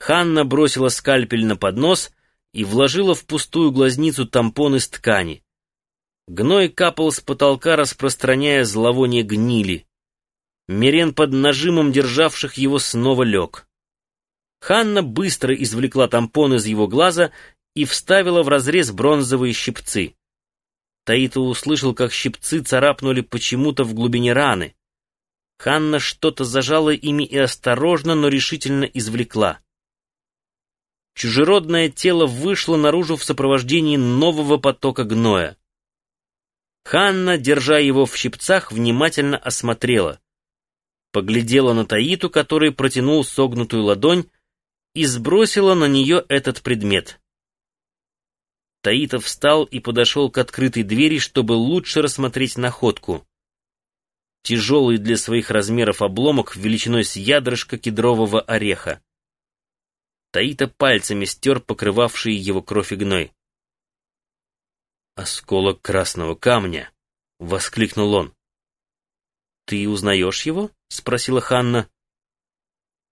Ханна бросила скальпель на поднос и вложила в пустую глазницу тампон из ткани. Гной капал с потолка, распространяя зловоние гнили. Мирен под нажимом державших его снова лег. Ханна быстро извлекла тампон из его глаза и вставила в разрез бронзовые щипцы. Таита услышал, как щипцы царапнули почему-то в глубине раны. Ханна что-то зажала ими и осторожно, но решительно извлекла. Чужеродное тело вышло наружу в сопровождении нового потока гноя. Ханна, держа его в щипцах, внимательно осмотрела. Поглядела на Таиту, который протянул согнутую ладонь, и сбросила на нее этот предмет. Таита встал и подошел к открытой двери, чтобы лучше рассмотреть находку. Тяжелый для своих размеров обломок величиной с ядрышко кедрового ореха. Таита пальцами стер покрывавшие его кровь и гной. «Осколок красного камня!» — воскликнул он. «Ты узнаешь его?» — спросила Ханна.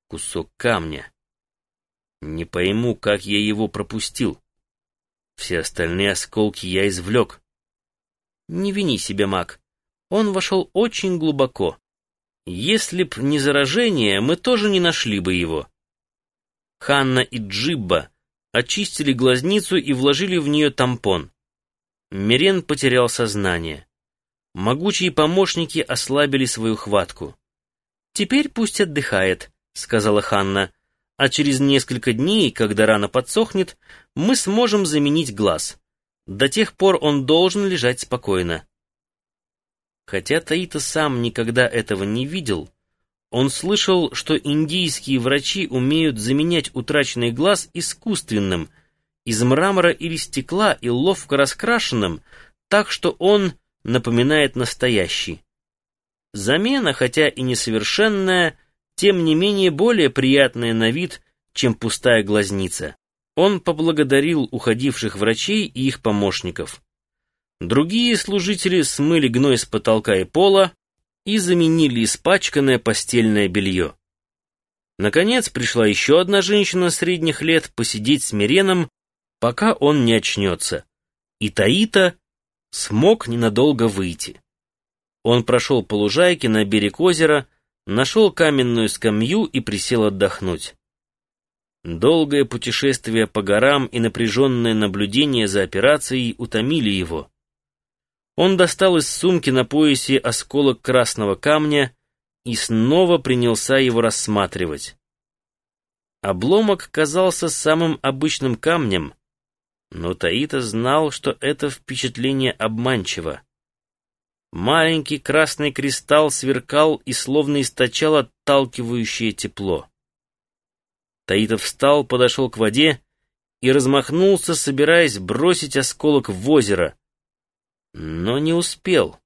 «Кусок камня. Не пойму, как я его пропустил. Все остальные осколки я извлек. Не вини себя, маг. Он вошел очень глубоко. Если б не заражение, мы тоже не нашли бы его. Ханна и Джибба очистили глазницу и вложили в нее тампон. Мирен потерял сознание. Могучие помощники ослабили свою хватку. «Теперь пусть отдыхает», — сказала Ханна а через несколько дней, когда рана подсохнет, мы сможем заменить глаз. До тех пор он должен лежать спокойно. Хотя Таита сам никогда этого не видел, он слышал, что индийские врачи умеют заменять утраченный глаз искусственным, из мрамора или стекла и ловко раскрашенным, так что он напоминает настоящий. Замена, хотя и несовершенная, тем не менее более приятная на вид, чем пустая глазница. Он поблагодарил уходивших врачей и их помощников. Другие служители смыли гной с потолка и пола и заменили испачканное постельное белье. Наконец пришла еще одна женщина средних лет посидеть с Миреном, пока он не очнется. И Таита смог ненадолго выйти. Он прошел по лужайке на берег озера, нашел каменную скамью и присел отдохнуть. Долгое путешествие по горам и напряженное наблюдение за операцией утомили его. Он достал из сумки на поясе осколок красного камня и снова принялся его рассматривать. Обломок казался самым обычным камнем, но Таита знал, что это впечатление обманчиво. Маленький красный кристалл сверкал и словно источал отталкивающее тепло. Таитов встал, подошел к воде и размахнулся, собираясь бросить осколок в озеро. Но не успел.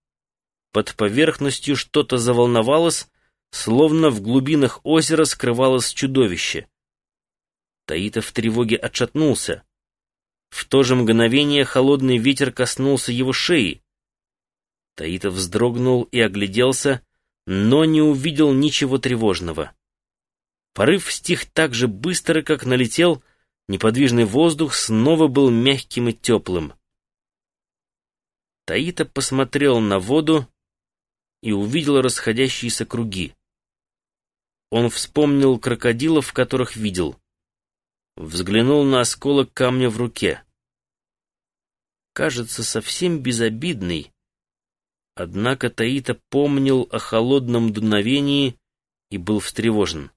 Под поверхностью что-то заволновалось, словно в глубинах озера скрывалось чудовище. Таитов в тревоге отшатнулся. В то же мгновение холодный ветер коснулся его шеи. Таитов вздрогнул и огляделся, но не увидел ничего тревожного. Порыв стих так же быстро, как налетел, неподвижный воздух снова был мягким и теплым. Таита посмотрел на воду и увидел расходящиеся круги. Он вспомнил крокодилов, которых видел. Взглянул на осколок камня в руке. Кажется, совсем безобидный, Однако Таита помнил о холодном дуновении и был встревожен.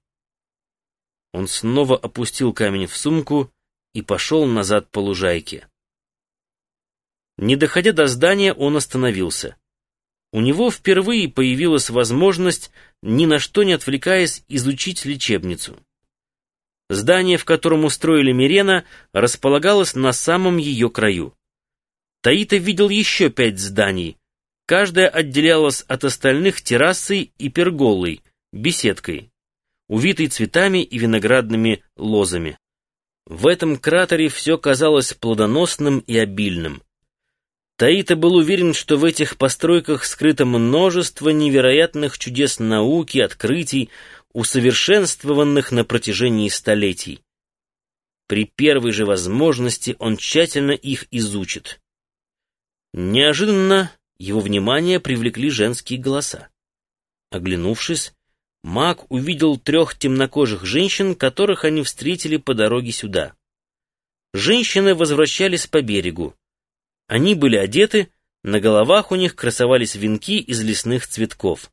Он снова опустил камень в сумку и пошел назад по лужайке. Не доходя до здания, он остановился. У него впервые появилась возможность, ни на что не отвлекаясь, изучить лечебницу. Здание, в котором устроили Мирена, располагалось на самом ее краю. Таита видел еще пять зданий, Каждая отделялась от остальных террасой и перголой, беседкой, увитой цветами и виноградными лозами. В этом кратере все казалось плодоносным и обильным. Таита был уверен, что в этих постройках скрыто множество невероятных чудес науки, открытий, усовершенствованных на протяжении столетий. При первой же возможности он тщательно их изучит. Неожиданно его внимание привлекли женские голоса. Оглянувшись, маг увидел трех темнокожих женщин, которых они встретили по дороге сюда. Женщины возвращались по берегу. Они были одеты, на головах у них красовались венки из лесных цветков.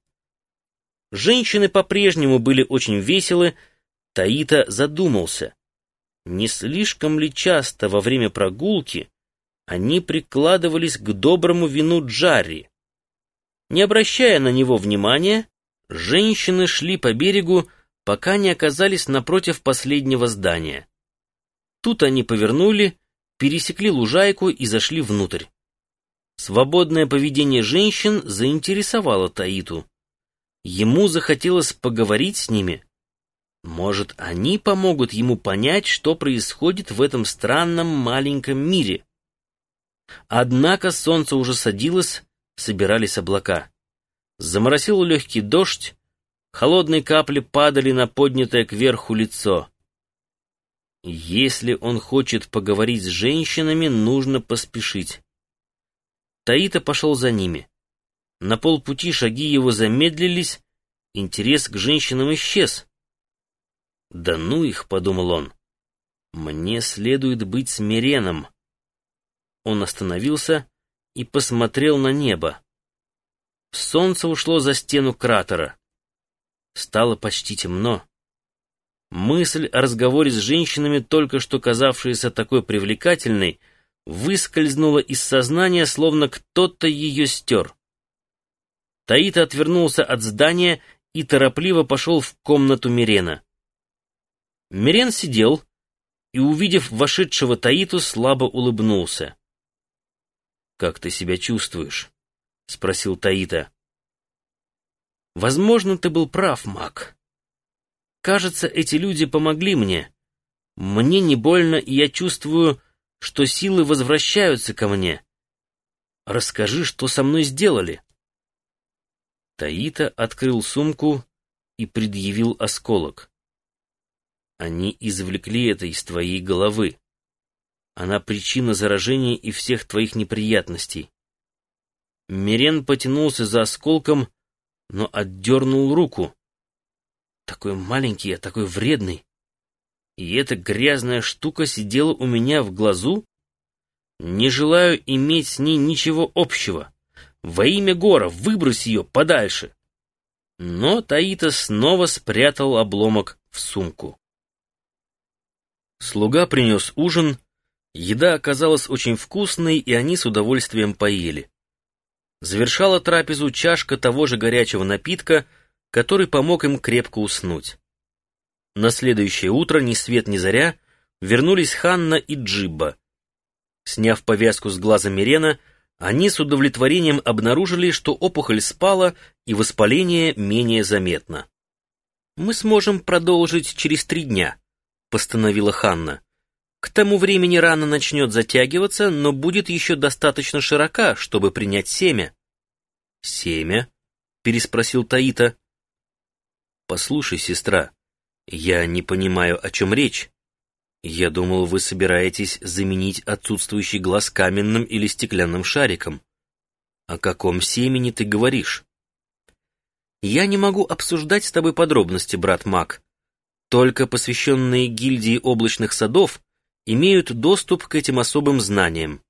Женщины по-прежнему были очень веселы, Таита задумался, не слишком ли часто во время прогулки они прикладывались к доброму вину Джарри. Не обращая на него внимания, женщины шли по берегу, пока не оказались напротив последнего здания. Тут они повернули, пересекли лужайку и зашли внутрь. Свободное поведение женщин заинтересовало Таиту. Ему захотелось поговорить с ними. Может, они помогут ему понять, что происходит в этом странном маленьком мире. Однако солнце уже садилось, собирались облака. Заморосил легкий дождь, холодные капли падали на поднятое кверху лицо. Если он хочет поговорить с женщинами, нужно поспешить. Таита пошел за ними. На полпути шаги его замедлились, интерес к женщинам исчез. «Да ну их», — подумал он, — «мне следует быть смиреном». Он остановился и посмотрел на небо. Солнце ушло за стену кратера. Стало почти темно. Мысль о разговоре с женщинами, только что казавшаяся такой привлекательной, выскользнула из сознания, словно кто-то ее стер. Таита отвернулся от здания и торопливо пошел в комнату Мирена. Мирен сидел и, увидев вошедшего Таиту, слабо улыбнулся. «Как ты себя чувствуешь?» — спросил Таита. «Возможно, ты был прав, маг. Кажется, эти люди помогли мне. Мне не больно, и я чувствую, что силы возвращаются ко мне. Расскажи, что со мной сделали». Таита открыл сумку и предъявил осколок. Они извлекли это из твоей головы. Она причина заражения и всех твоих неприятностей. Мирен потянулся за осколком, но отдернул руку. Такой маленький, а такой вредный. И эта грязная штука сидела у меня в глазу? Не желаю иметь с ней ничего общего. Во имя Гора выбрось ее подальше. Но Таита снова спрятал обломок в сумку. Слуга принес ужин, еда оказалась очень вкусной, и они с удовольствием поели. Завершала трапезу чашка того же горячего напитка, который помог им крепко уснуть. На следующее утро, ни свет ни заря, вернулись Ханна и Джибба. Сняв повязку с глаза Мирена, они с удовлетворением обнаружили, что опухоль спала и воспаление менее заметно. «Мы сможем продолжить через три дня», — постановила Ханна. «К тому времени рана начнет затягиваться, но будет еще достаточно широка, чтобы принять семя». «Семя?» — переспросил Таита. «Послушай, сестра, я не понимаю, о чем речь. Я думал, вы собираетесь заменить отсутствующий глаз каменным или стеклянным шариком. О каком семени ты говоришь? Я не могу обсуждать с тобой подробности, брат Мак. Только посвященные гильдии облачных садов имеют доступ к этим особым знаниям.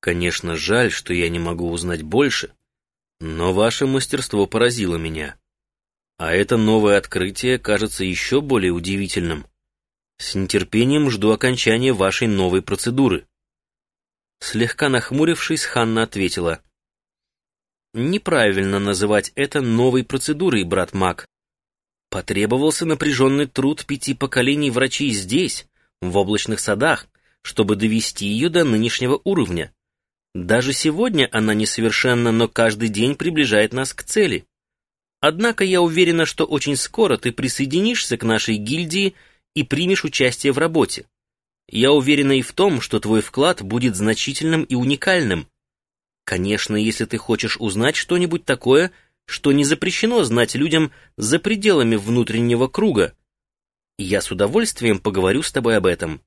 Конечно, жаль, что я не могу узнать больше, но ваше мастерство поразило меня. А это новое открытие кажется еще более удивительным. С нетерпением жду окончания вашей новой процедуры. Слегка нахмурившись, Ханна ответила. Неправильно называть это новой процедурой, брат Мак. Потребовался напряженный труд пяти поколений врачей здесь, в облачных садах, чтобы довести ее до нынешнего уровня. Даже сегодня она несовершенна, но каждый день приближает нас к цели. Однако я уверена, что очень скоро ты присоединишься к нашей гильдии и примешь участие в работе. Я уверена и в том, что твой вклад будет значительным и уникальным. Конечно, если ты хочешь узнать что-нибудь такое, что не запрещено знать людям за пределами внутреннего круга. Я с удовольствием поговорю с тобой об этом.